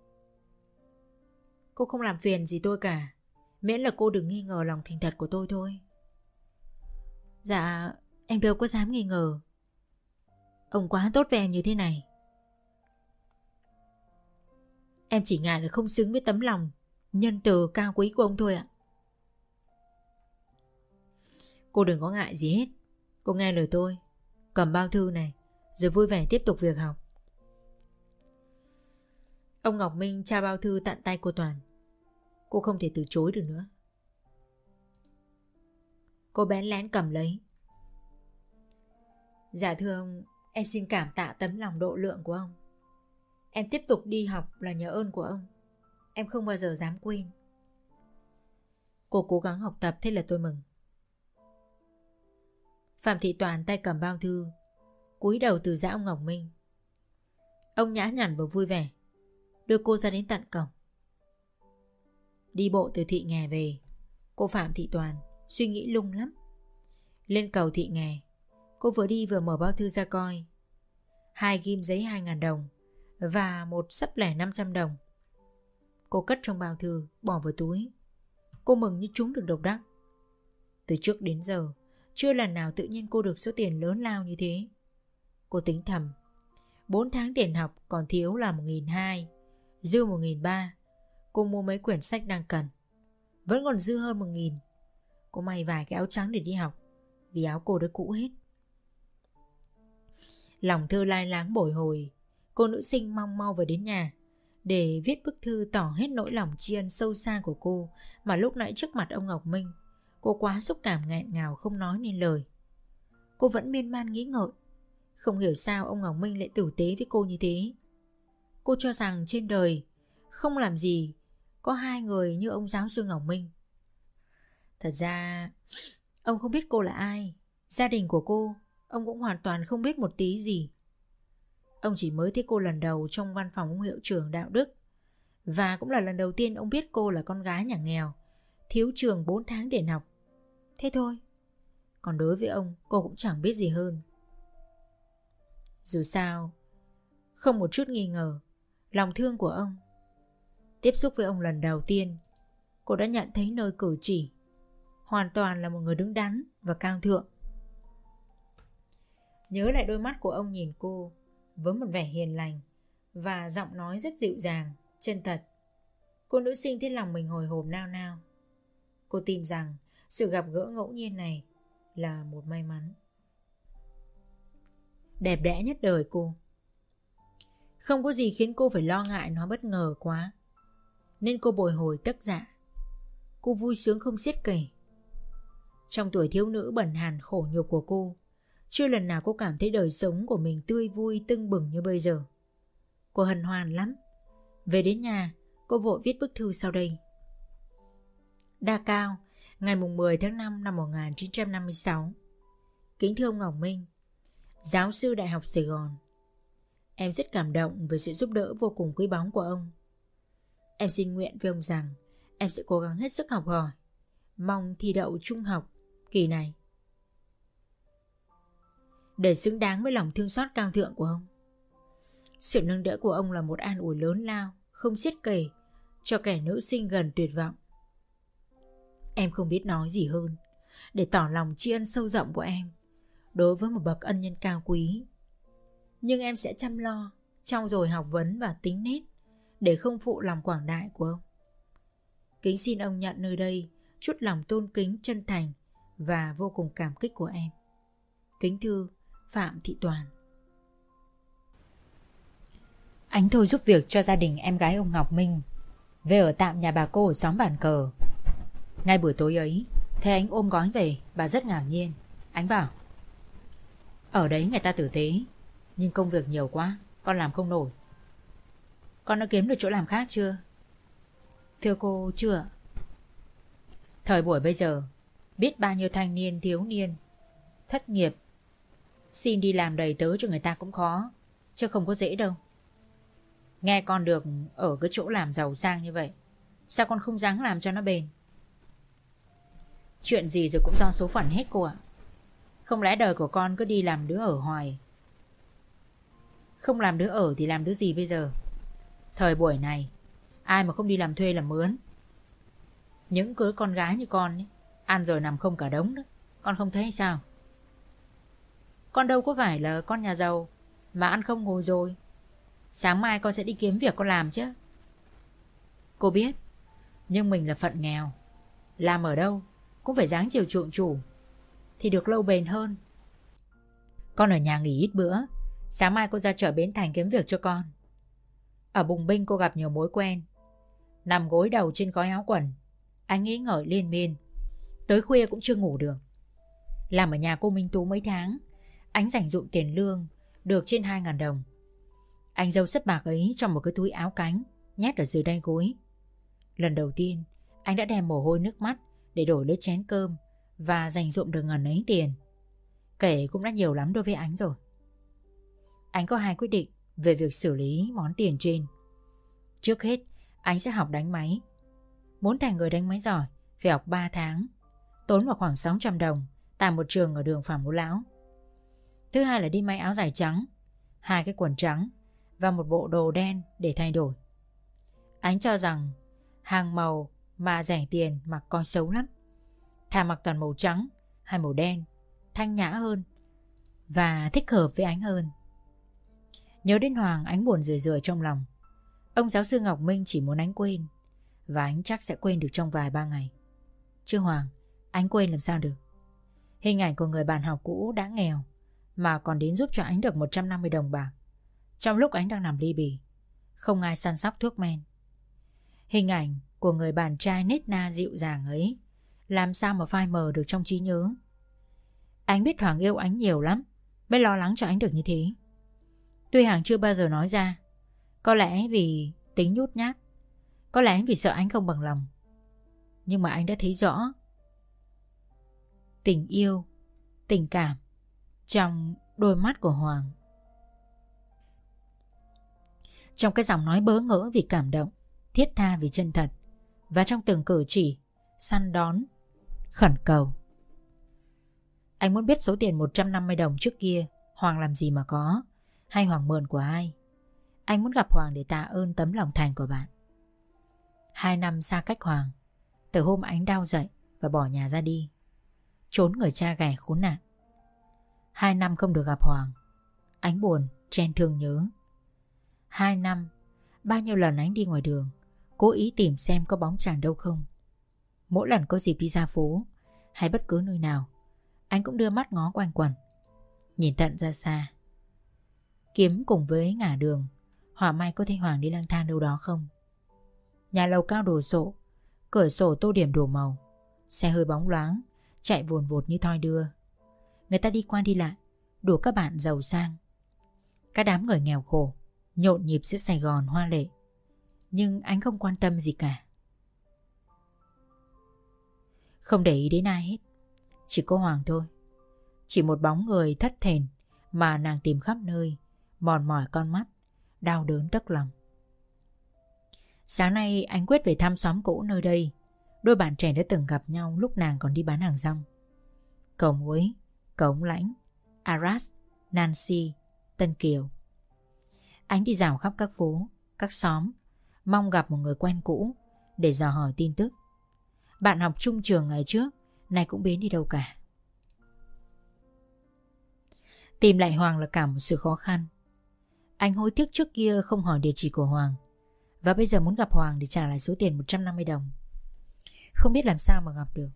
Cô không làm phiền gì tôi cả. Miễn là cô đừng nghi ngờ lòng thành thật của tôi thôi. Dạ Em đâu có dám nghi ngờ. Ông quá tốt với em như thế này. Em chỉ ngại là không xứng với tấm lòng, Nhân từ cao quý của ông thôi ạ. Cô đừng có ngại gì hết. Cô nghe lời tôi. Cầm bao thư này, Rồi vui vẻ tiếp tục việc học. Ông Ngọc Minh trao bao thư tận tay cô Toàn. Cô không thể từ chối được nữa. Cô bén lén cầm lấy. Dạ thưa ông, Em xin cảm tạ tấm lòng độ lượng của ông. Em tiếp tục đi học là nhờ ơn của ông. Em không bao giờ dám quên. Cô cố gắng học tập, thế là tôi mừng. Phạm Thị Toàn tay cầm bao thư, cúi đầu từ giã ông Ngọc Minh. Ông nhã nhặn và vui vẻ, Đưa cô ra đến tận cổng. Đi bộ từ thị nghè về, Cô Phạm Thị Toàn Suy nghĩ lung lắm. Lên cầu thị nghè, Cô vừa đi vừa mở bao thư ra coi. Hai ghim giấy 2.000 đồng Và một sắp lẻ 500 đồng. Cô cất trong bao thư, Bỏ vào túi. Cô mừng như chúng được độc đắc. Từ trước đến giờ chưa lần nào tự nhiên cô được số tiền lớn lao như thế. Cô tính thầm 4 tháng tiền học còn thiếu là 1.200 Dư 1.300 Cô mua mấy quyển sách đang cần, Vẫn còn dư hơn 1.000 Cô may vài cái áo trắng để đi học, Vì áo cô đã cũ hết. Lòng thơ lai láng bồi hồi, Cô nữ sinh mong mau về đến nhà, Để viết bức thư tỏ hết nỗi lòng tri ân sâu xa của cô Mà lúc nãy trước mặt ông Ngọc Minh. Cô quá xúc cảm nghẹn ngào không nói nên lời. Cô vẫn miên man nghĩ ngợi. Không hiểu sao ông Ngọc Minh lại tử tế với cô như thế. Cô cho rằng trên đời Không làm gì Có hai người như ông giáo sư Ngọc Minh. Thật ra Ông không biết cô là ai. Gia đình của cô Ông cũng hoàn toàn không biết một tí gì. Ông chỉ mới thấy cô lần đầu trong văn phòng ông hiệu trưởng đạo đức. Và cũng là lần đầu tiên ông biết cô là con gái nhà nghèo, thiếu trường 4 tháng tiền học. Thế thôi. Còn đối với ông, cô cũng chẳng biết gì hơn. Dù sao, không một chút nghi ngờ, lòng thương của ông. Tiếp xúc với ông lần đầu tiên, cô đã nhận thấy nơi cử chỉ, hoàn toàn là một người đứng đắn và cao thượng. Nhớ lại đôi mắt của ông nhìn cô với một vẻ hiền lành và giọng nói rất dịu dàng, chân thật. Cô nữ sinh thấy lòng mình hồi hộp nao nao. Cô tin rằng sự gặp gỡ ngẫu nhiên này là một may mắn. Đẹp đẽ nhất đời cô. Không có gì khiến cô phải lo ngại nó bất ngờ quá. Nên cô bồi hồi tất dạ. Cô vui sướng không xiết kể. Trong tuổi thiếu nữ bẩn hàn khổ nhục của cô, chưa lần nào cô cảm thấy đời sống của mình tươi vui tưng bừng như bây giờ. Cô hân hoan lắm. Về đến nhà, cô vội viết bức thư sau đây. Đa Cao, ngày 10 tháng 5 năm 1956. Kính thưa ông Ngọc Minh, giáo sư Đại học Sài Gòn. Em rất cảm động về sự giúp đỡ vô cùng quý báu của ông. Em xin nguyện với ông rằng em sẽ cố gắng hết sức học hỏi, mong thi đậu trung học kỳ này. Để xứng đáng với lòng thương xót cao thượng của ông. Sự nâng đỡ của ông là một an ủi lớn lao, không xiết kể, cho kẻ nữ sinh gần tuyệt vọng. Em không biết nói gì hơn, để tỏ lòng tri ân sâu rộng của em, đối với một bậc ân nhân cao quý. Nhưng em sẽ chăm lo, trau dồi học vấn và tính nết, để không phụ lòng quảng đại của ông. Kính xin ông nhận nơi đây chút lòng tôn kính chân thành và vô cùng cảm kích của em. Kính thưa Phạm Thị Toàn anh thôi giúp việc cho gia đình em gái ông Ngọc Minh Về ở tạm nhà bà cô ở xóm bàn cờ ngay buổi tối ấy, Thấy anh ôm gói về, Bà rất ngạc nhiên. Anh bảo, Ở đấy người ta tử tế, Nhưng công việc nhiều quá, Con làm không nổi. Con đã kiếm được chỗ làm khác chưa? Thưa cô, chưa Thời buổi bây giờ, Biết bao nhiêu thanh niên thiếu niên, Thất nghiệp, Xin đi làm đầy tớ cho người ta cũng khó, Chứ không có dễ đâu. Nghe con được ở cái chỗ làm giàu sang như vậy, Sao con không dáng làm cho nó bền? Chuyện gì rồi cũng do số phận hết cô ạ. Không lẽ đời của con cứ đi làm đứa ở hoài? Không làm đứa ở thì làm đứa gì bây giờ? Thời buổi này Ai mà không đi làm thuê làm mướn? Những cưới con gái như con ấy, Ăn rồi nằm không cả đống đó Con không thấy sao? Con đâu có phải là con nhà giàu Mà ăn không ngồi rồi. Sáng mai con sẽ đi kiếm việc con làm chứ. Cô biết Nhưng mình là phận nghèo. Làm ở đâu cũng phải dáng chiều chuộng chủ Thì được lâu bền hơn. Con ở nhà nghỉ ít bữa, Sáng mai cô ra chợ Bến Thành kiếm việc cho con. Ở Bùng Binh cô gặp nhiều mối quen. Nằm gối đầu trên gói áo quần, Anh nghĩ ngợi liên miên. Tới khuya cũng chưa ngủ được. Làm ở nhà cô Minh Tú mấy tháng, Anh dành dụng tiền lương, Được trên 2.000 đồng. Anh dâu sấp bạc ấy trong một cái túi áo cánh, Nhét ở dưới đai gối. Lần đầu tiên, Anh đã đem mồ hôi nước mắt để đổi lấy chén cơm Và dành dụm được ngần ấy tiền. Kể cũng đã nhiều lắm đối với anh rồi. Anh có hai quyết định Về việc xử lý món tiền trên. Trước hết Anh sẽ học đánh máy. Muốn thành người đánh máy giỏi, Phải học 3 tháng. Tốn vào khoảng 600 đồng, Tại một trường ở đường Phạm Ngũ Lão. Thứ hai là đi may áo dài trắng, Hai cái quần trắng và một bộ đồ đen để thay đổi. Anh cho rằng hàng màu mà rẻ tiền mặc coi xấu lắm. Thà mặc toàn màu trắng hay màu đen, thanh nhã hơn và thích hợp với ánh hơn. Nhớ đến Hoàng ánh buồn rười rượi trong lòng. Ông giáo sư Ngọc Minh chỉ muốn ánh quên và ánh chắc sẽ quên được trong vài ba ngày. Chứ Hoàng, Ánh quên làm sao được. Hình ảnh của người bạn học cũ đã nghèo mà còn đến giúp cho Ánh được 150 đồng bạc. Trong lúc Ánh đang nằm ly bì Không ai săn sóc thuốc men Hình ảnh của người bạn trai nết na dịu dàng ấy. Làm sao mà phai mờ được trong trí nhớ? Anh biết Hoàng yêu anh nhiều lắm Mới lo lắng cho anh được như thế. Tuy Hàng chưa bao giờ nói ra, Có lẽ vì tính nhút nhát, Có lẽ vì sợ anh không bằng lòng. Nhưng mà anh đã thấy rõ, Tình yêu, Tình cảm Trong đôi mắt của Hoàng. Trong cái giọng nói bớ ngỡ vì cảm động, thiết tha vì chân thật và trong từng cử chỉ, săn đón, khẩn cầu. Anh muốn biết số tiền 150 đồng trước kia Hoàng làm gì mà có, hay Hoàng mượn của ai. Anh muốn gặp Hoàng để tạ ơn tấm lòng thành của bạn. Hai năm xa cách Hoàng, từ hôm ánh đau dậy và bỏ nhà ra đi, trốn người cha ghẻ khốn nạn. Hai năm không được gặp Hoàng, ánh buồn, chen thương nhớ. Hai năm, bao nhiêu lần ánh đi ngoài đường, cố ý tìm xem có bóng chàng đâu không. Mỗi lần có dịp đi ra phố hay bất cứ nơi nào, anh cũng đưa mắt ngó quanh quẩn, nhìn tận ra xa. Kiếm cùng với ngả đường, hỏa may có thấy Hoàng đi lang thang đâu đó không? Nhà lầu cao đồ sộ, cửa sổ tô điểm đủ màu, xe hơi bóng loáng, chạy vồn vột như thoi đưa. Người ta đi qua đi lại, đủ các bạn giàu sang. Các đám người nghèo khổ, nhộn nhịp giữa Sài Gòn hoa lệ. Nhưng anh không quan tâm gì cả. Không để ý đến ai hết. Chỉ có Hoàng thôi. Chỉ một bóng người thất thền mà nàng tìm khắp nơi, mòn mỏi con mắt, đau đớn tức lòng. Sáng nay anh quyết về thăm xóm cũ nơi đây. Đôi bạn trẻ đã từng gặp nhau lúc nàng còn đi bán hàng rong. Cầu muối, cống lãnh, Aras, Nancy, Tân Kiều. Anh đi dạo khắp các phố, các xóm, mong gặp một người quen cũ để dò hỏi tin tức. Bạn học chung trường ngày trước, nay cũng biến đi đâu cả. Tìm lại Hoàng là cả một sự khó khăn. Anh hối tiếc trước kia không hỏi địa chỉ của Hoàng và bây giờ muốn gặp Hoàng để trả lại số tiền 150 đồng. Không biết làm sao mà gặp được.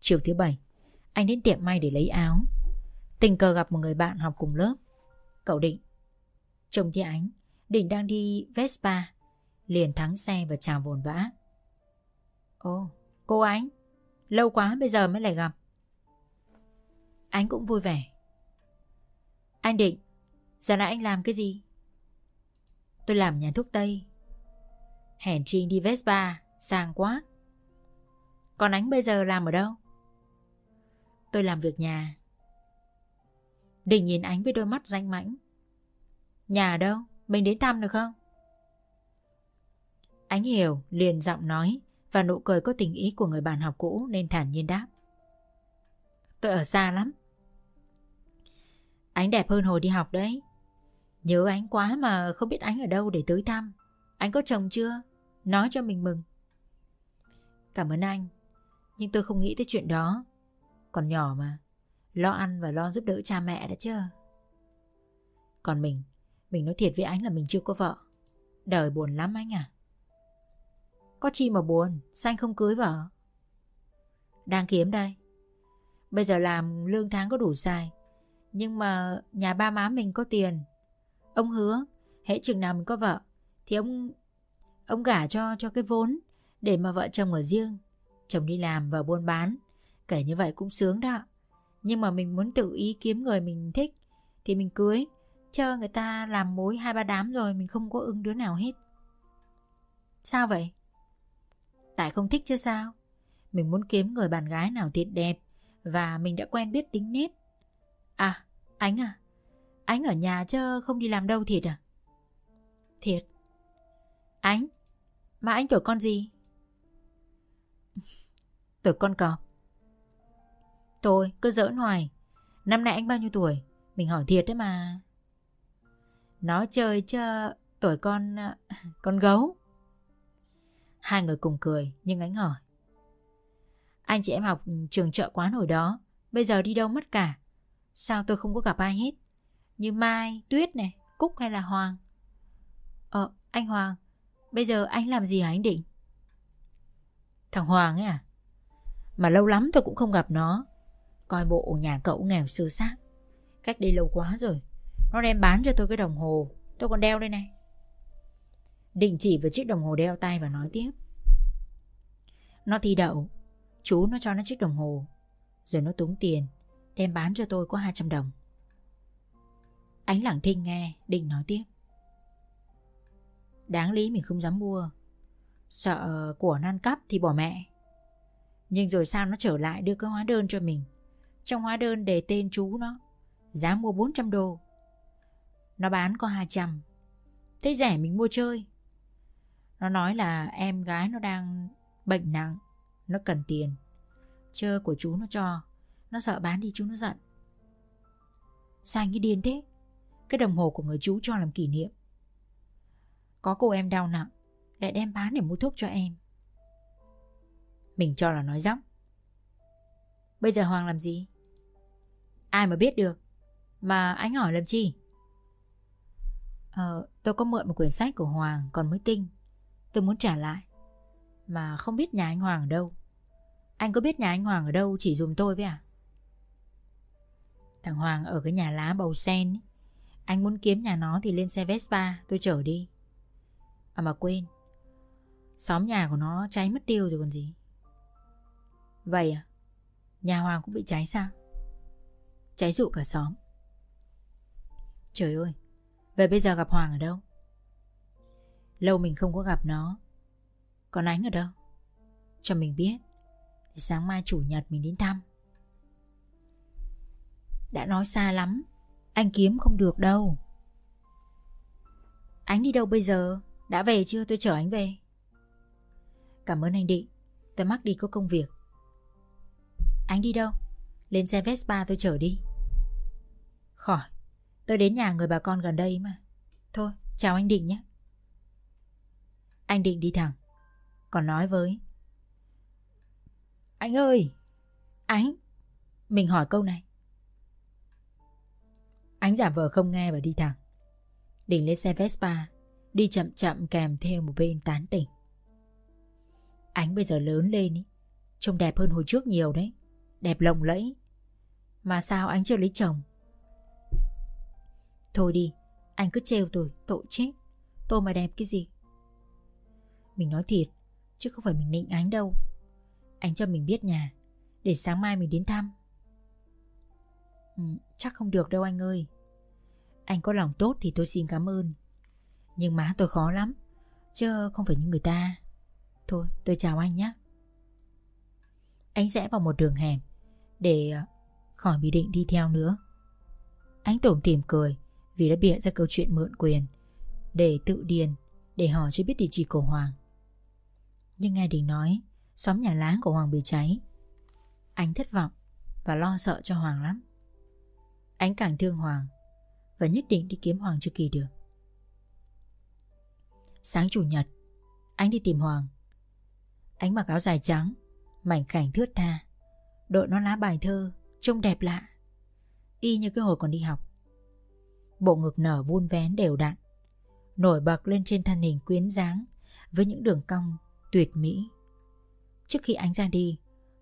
Chiều thứ bảy, anh đến tiệm may để lấy áo. Tình cờ gặp một người bạn học cùng lớp. Cậu Định. Trông thì ánh, Định đang đi Vespa. Liền thắng xe và chào vồn vã. Ồ, cô Ánh. Lâu quá bây giờ mới lại gặp. Ánh cũng vui vẻ. Anh Định, giờ này anh làm cái gì? Tôi làm nhà thuốc Tây. Hẹn Trinh đi Vespa, sang quá. Còn ánh bây giờ làm ở đâu? Tôi làm việc nhà. Định nhìn ánh với đôi mắt danh mãnh. Nhà ở đâu? Mình đến thăm được không? Ánh hiểu, liền giọng nói và nụ cười có tình ý của người bạn học cũ nên thản nhiên đáp. Tôi ở xa lắm. Ánh đẹp hơn hồi đi học đấy. Nhớ ánh quá mà không biết ánh ở đâu để tới thăm. Anh có chồng chưa? Nói cho mình mừng. Cảm ơn anh. Nhưng tôi không nghĩ tới chuyện đó. Còn nhỏ mà. Lo ăn và lo giúp đỡ cha mẹ đã chưa? Còn mình, mình nói thiệt với anh là mình chưa có vợ. Đời buồn lắm anh à. Có chi mà buồn, sao anh không cưới vợ? Đang kiếm đây. Bây giờ làm lương tháng có đủ xài. Nhưng mà nhà ba má mình có tiền. Ông hứa, hễ chừng nào mình có vợ, thì ông ông gả cho cho cái vốn để mà vợ chồng ở riêng. Chồng đi làm và buôn bán, kể như vậy cũng sướng đó. Nhưng mà mình muốn tự ý kiếm người mình thích thì mình cưới. Chờ người ta làm mối hai ba đám rồi mình không có ưng đứa nào hết. Sao vậy? Tại không thích chứ sao? Mình muốn kiếm người bạn gái nào thiệt đẹp và mình đã quen biết tính nết. À, anh à, anh ở nhà chứ không đi làm đâu thiệt à? Thiệt. Anh? Mà anh tuổi con gì? tuổi con cọp. Tôi cứ giỡn hoài. Năm nay anh bao nhiêu tuổi? Mình hỏi thiệt đấy mà. Nói chơi chứ tuổi con... À, con gấu. Hai người cùng cười nhưng anh hỏi. Anh chị em học ừ, trường chợ quán hồi đó Bây giờ đi đâu mất cả? Sao tôi không có gặp ai hết? Như Mai, Tuyết này, Cúc hay là Hoàng? Ờ, anh Hoàng Bây giờ anh làm gì hả anh Định? Thằng Hoàng ấy à? Mà lâu lắm tôi cũng không gặp nó. Coi bộ nhà cậu nghèo sơ xác. Cách đây lâu quá rồi Nó đem bán cho tôi cái đồng hồ. Tôi còn đeo đây này. Định chỉ vào chiếc đồng hồ đeo tay và nói tiếp. Nó thi đậu. Chú nó cho nó chiếc đồng hồ. Rồi nó túng tiền, Đem bán cho tôi có 200 đồng. Ánh lặng thinh nghe, Định nói tiếp. Đáng lý mình không dám mua. Sợ của nan cắp thì bỏ mẹ. Nhưng rồi sao nó trở lại đưa cái hóa đơn cho mình? Trong hóa đơn đề tên chú nó, Giá mua 400 đô. Nó bán có 200 Thế rẻ mình mua chơi. Nó nói là em gái nó đang bệnh nặng, Nó cần tiền. Chơ của chú nó cho, Nó sợ bán đi chú nó giận. Sao anh ấy điên thế? Cái đồng hồ của người chú cho làm kỷ niệm. Có cô em đau nặng, Lại đem bán để mua thuốc cho em. Mình cho là nói dóc. Bây giờ Hoàng làm gì? Ai mà biết được, Mà anh hỏi làm chi? Ờ tôi có mượn một quyển sách của Hoàng Còn mới tinh. Tôi muốn trả lại. Mà không biết nhà anh Hoàng ở đâu. Anh có biết nhà anh Hoàng ở đâu chỉ dùm tôi với à? Thằng Hoàng ở cái nhà lá bầu sen ấy. Anh muốn kiếm nhà nó thì lên xe Vespa, Tôi chở đi. À mà quên. Xóm nhà của nó cháy mất tiêu rồi còn gì. Vậy à? Nhà Hoàng cũng bị cháy sao? Cháy rụ cả xóm. Trời ơi, Vậy bây giờ gặp Hoàng ở đâu? Lâu mình không có gặp nó. Còn ánh ở đâu? Cho mình biết. Thì sáng mai chủ nhật mình đến thăm. Đã nói xa lắm. Anh kiếm không được đâu. Ánh đi đâu bây giờ? Đã về chưa? Tôi chở anh về. Cảm ơn anh Định. Tôi mắc đi có công việc. Anh đi đâu? Lên xe Vespa tôi chở đi. Khỏi. Tôi đến nhà người bà con gần đây mà. Thôi, chào anh Định nhé. Anh Định đi thẳng. Còn nói với. Anh ơi! Ánh Mình hỏi câu này. Ánh giả vờ không nghe và đi thẳng. Đình lên xe Vespa Đi chậm chậm kèm theo một bên tán tỉnh. Ánh bây giờ lớn lên ý, Trông đẹp hơn hồi trước nhiều đấy. Đẹp lộng lẫy. Mà sao anh chưa lấy chồng? Thôi đi Anh cứ trêu tôi tội chết. Tôi mà đẹp cái gì? Mình nói thiệt Chứ không phải mình nịnh ánh đâu. Anh cho mình biết nhà Để sáng mai mình đến thăm. Ừ, Chắc không được đâu anh ơi. Anh có lòng tốt thì tôi xin cảm ơn. Nhưng má tôi khó lắm Chứ không phải như người ta. Thôi tôi chào anh nhé Anh rẽ vào một đường hẻm Để ờ, khỏi bị định đi theo nữa. Anh tủm tỉm cười Vì đã bịa ra câu chuyện mượn quyền Để tự điền Để hỏi cho biết địa chỉ của Hoàng. Nhưng nghe Đình nói, Xóm nhà láng của Hoàng bị cháy. Anh thất vọng Và lo sợ cho Hoàng lắm. Anh càng thương Hoàng Và nhất định đi kiếm Hoàng cho kỳ được. Sáng chủ nhật, Anh đi tìm Hoàng. Anh mặc áo dài trắng, Mảnh khảnh thướt tha, Đội nó lá bài thơ Trông đẹp lạ, Y như cái hồi còn đi học. Bộ ngực nở vun vén đều đặn, Nổi bật lên trên thân hình quyến dáng Với những đường cong tuyệt mỹ. Trước khi ánh ra đi,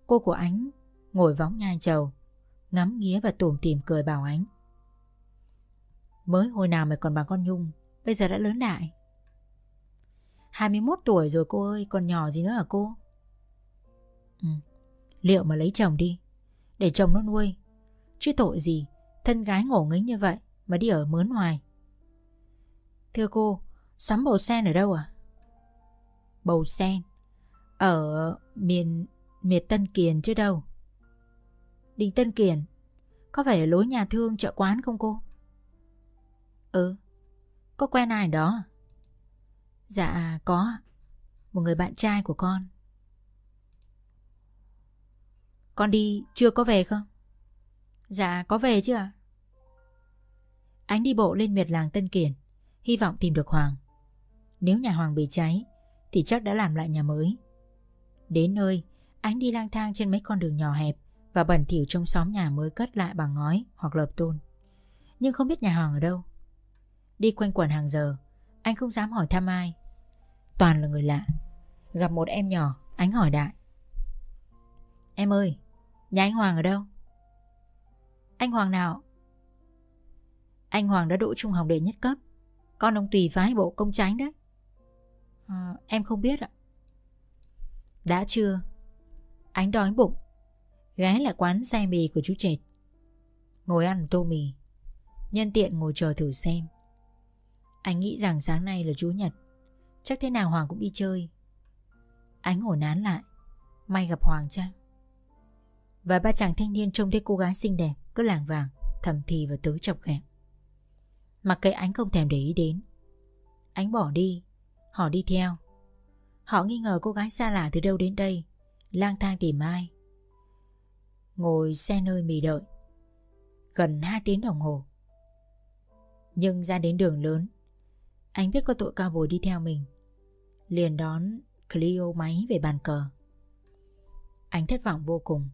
Cô của ánh ngồi vóng nhai trầu Ngắm nghía và tủm tỉm cười bảo ánh. Mới hồi nào mày còn bằng con Nhung, Bây giờ đã lớn đại. 21 tuổi rồi cô ơi, Còn nhỏ gì nữa hả cô? Ừ Liệu mà lấy chồng đi, Để chồng nó nuôi, Chứ tội gì Thân gái ngổ nghính như vậy Mà đi ở mướn hoài Thưa cô Sắm bầu sen ở đâu à? Bầu sen. Ở miền, Miệt Tân Kiền chứ đâu? Đình Tân Kiền, Có phải ở lối nhà thương chợ quán không cô? Ừ. Có quen ai đó? Dạ có. Một người bạn trai của con. Con đi, chưa có về không? Dạ có về chứ ạ. Ánh đi bộ lên miệt làng Tân Kiển Hy vọng tìm được Hoàng. Nếu nhà Hoàng bị cháy thì chắc đã làm lại nhà mới. Đến nơi Ánh đi lang thang trên mấy con đường nhỏ hẹp Và bẩn thỉu trong xóm nhà mới cất lại bằng ngói Hoặc lợp tôn. Nhưng không biết nhà Hoàng ở đâu. Đi quanh quẩn hàng giờ, Anh không dám hỏi thăm ai. Toàn là người lạ. Gặp một em nhỏ Ánh hỏi đại. Em ơi, Nhà anh Hoàng ở đâu? Anh Hoàng nào? Anh Hoàng đã đỗ trung học đệ nhất cấp. Con ông tùy phái bộ công tránh đấy à, Em không biết ạ. Đã chưa? Ánh đói bụng. Ghé lại quán xe mì của chú Trệt. Ngồi ăn tô mì. Nhân tiện ngồi chờ thử xem. Anh nghĩ rằng sáng nay là chú nhật. Chắc thế nào Hoàng cũng đi chơi. Ánh ngồi nán lại. May gặp Hoàng chăng? Và ba chàng thanh niên trông thấy cô gái xinh đẹp Cứ làng vàng thầm thì và tứ chọc ghẹo. Mặc kệ ánh không thèm để ý đến. Ánh bỏ đi. Họ đi theo. Họ nghi ngờ cô gái xa lạ từ đâu đến đây. Lang thang tìm ai? Ngồi xe nơi mì đợi. Gần 2 tiếng đồng hồ. Nhưng ra đến đường lớn, Anh biết có tội cao bồi đi theo mình. Liền đón Clio máy về bàn cờ. Anh thất vọng vô cùng.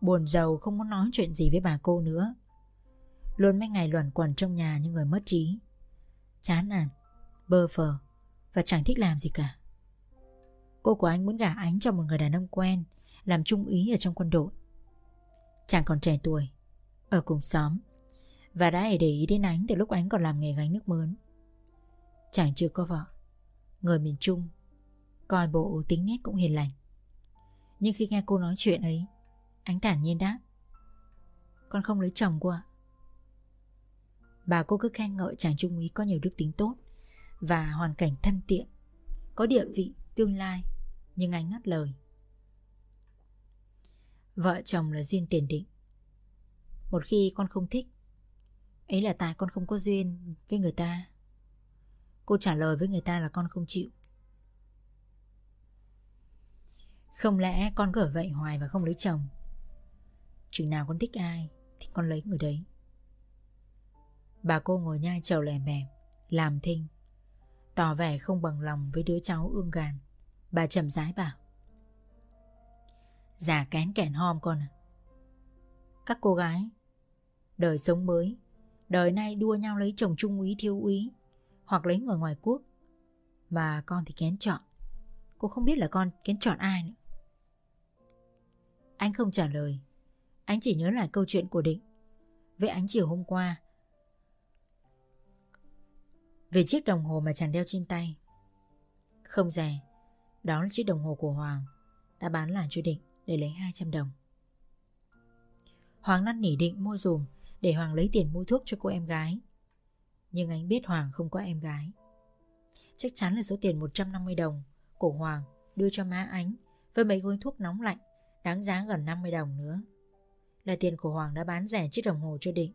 Buồn giàu không muốn nói chuyện gì với bà cô nữa. Luôn mấy ngày luẩn quẩn trong nhà như người mất trí. Chán nản, Bơ phờ. Và chẳng thích làm gì cả. Cô của anh muốn gả ánh cho một người đàn ông quen, Làm trung úy ở trong quân đội. Chàng còn trẻ tuổi, Ở cùng xóm, Và đã để ý đến ánh từ lúc ánh còn làm nghề gánh nước mướn. Chàng chưa có vợ, Người miền Trung, Coi bộ tính nét cũng hiền lành. Nhưng khi nghe cô nói chuyện ấy, Ánh thản nhiên đáp, Con không lấy chồng cô ạ. Bà cô cứ khen ngợi chàng trung úy có nhiều đức tính tốt. Và hoàn cảnh thân tiện Có địa vị, tương lai Nhưng anh ngắt lời. Vợ chồng là duyên tiền định. Một khi con không thích Ấy là tại con không có duyên với người ta. Cô trả lời với người ta là con không chịu. Không lẽ con cứ ở vậy hoài và không lấy chồng? Chừng nào con thích ai Thì con lấy người đấy. Bà cô ngồi nhai trầu lèm bèm, Làm thinh. Tỏ vẻ không bằng lòng với đứa cháu ương gàn. Bà chậm rãi bảo, Già kén kẻn hom con à Các cô gái, Đời sống mới, Đời nay đua nhau lấy chồng trung úy thiếu úy, Hoặc lấy người ngoài quốc, Mà con thì kén chọn. Cô không biết là con kén chọn ai nữa. Anh không trả lời. Anh chỉ nhớ lại câu chuyện của Định. Vậy ánh chiều hôm qua về chiếc đồng hồ mà chàng đeo trên tay. Không rẻ Đó là chiếc đồng hồ của Hoàng, Đã bán lại cho Định để lấy 200 đồng. Hoàng năn nỉ Định mua dùm Để Hoàng lấy tiền mua thuốc cho cô em gái. Nhưng anh biết Hoàng không có em gái. Chắc chắn là số tiền 150 đồng Của Hoàng đưa cho má ánh Với mấy gói thuốc nóng lạnh Đáng giá gần 50 đồng nữa. Là tiền của Hoàng đã bán rẻ chiếc đồng hồ cho Định.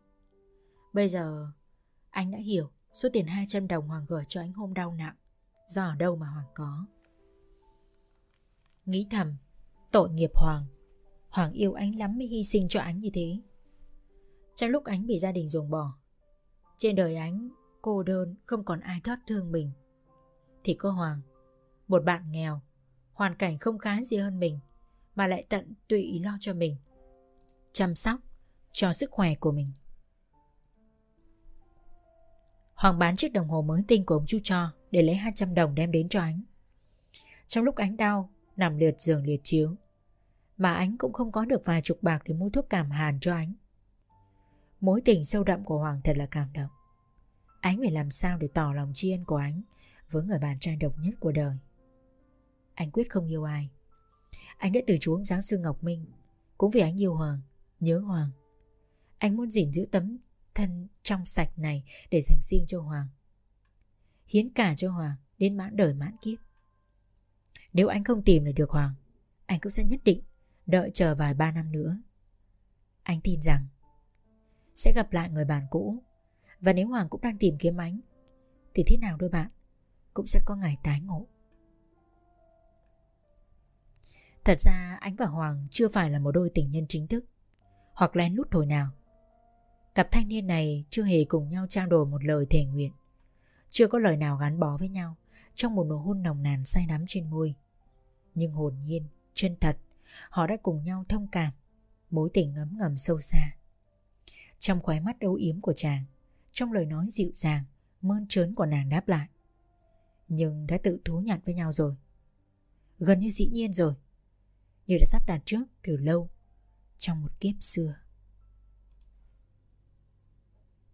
Bây giờ, Anh đã hiểu Số tiền 200 đồng Hoàng gửi cho anh hôm đau nặng. Do ở đâu mà Hoàng có? Nghĩ thầm, Tội nghiệp Hoàng. Hoàng yêu anh lắm mới hy sinh cho anh như thế. Trong lúc anh bị gia đình ruồng bỏ, Trên đời anh, Cô đơn, không còn ai thoát thương mình. Thì có Hoàng, Một bạn nghèo, Hoàn cảnh không khá gì hơn mình, Mà lại tận tụy lo cho mình, Chăm sóc Cho sức khỏe của mình. Hoàng bán chiếc đồng hồ mới tinh của ông chú cho Để lấy 200 đồng đem đến cho anh. Trong lúc ánh đau, Nằm liệt giường liệt chiếu. Mà ánh cũng không có được vài chục bạc Để mua thuốc cảm hàn cho ánh Mối tình sâu đậm của Hoàng thật là cảm động. Ánh phải làm sao để tỏ lòng tri ân của ánh Với người bạn trai độc nhất của đời? Anh quyết không yêu ai. Anh đã từ chối giáo sư Ngọc Minh. Cũng vì anh yêu Hoàng, Nhớ Hoàng. Anh muốn gìn giữ tấm thân trong sạch này Để dành riêng cho Hoàng. Hiến cả cho Hoàng Đến mãn đời mãn kiếp. Nếu anh không tìm được được Hoàng, Anh cũng sẽ nhất định Đợi chờ vài ba năm nữa. Anh tin rằng Sẽ gặp lại người bạn cũ. Và nếu Hoàng cũng đang tìm kiếm anh, Thì thế nào đôi bạn Cũng sẽ có ngày tái ngộ. Thật ra, anh và Hoàng chưa phải là một đôi tình nhân chính thức, Hoặc lén lút hồi nào. Cặp thanh niên này chưa hề cùng nhau trao đổi một lời thề nguyện. Chưa có lời nào gắn bó với nhau Trong một nụ hôn nồng nàn say đắm trên môi. Nhưng hồn nhiên, chân thật Họ đã cùng nhau thông cảm Mối tình ngấm ngầm sâu xa. Trong khóe mắt âu yếm của chàng Trong lời nói dịu dàng Mơn trớn của nàng đáp lại. Nhưng đã tự thú nhận với nhau rồi. Gần như dĩ nhiên rồi. Như đã sắp đặt trước từ lâu Trong một kiếp xưa.